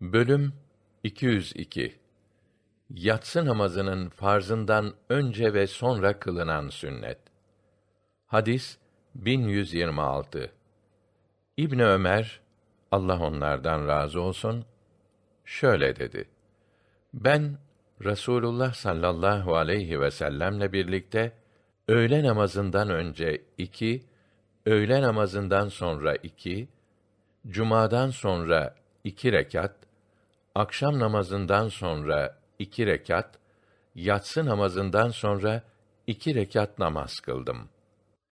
Bölüm 202 Yatsı namazının farzından önce ve sonra kılınan sünnet. Hadis 1126. İbn Ömer Allah onlardan razı olsun şöyle dedi. Ben Rasulullah sallallahu aleyhi ve sellemle birlikte öğle namazından önce iki, öğle namazından sonra iki, cumadan sonra iki rekat, akşam namazından sonra iki rekat, yatsı namazından sonra iki rekat namaz kıldım.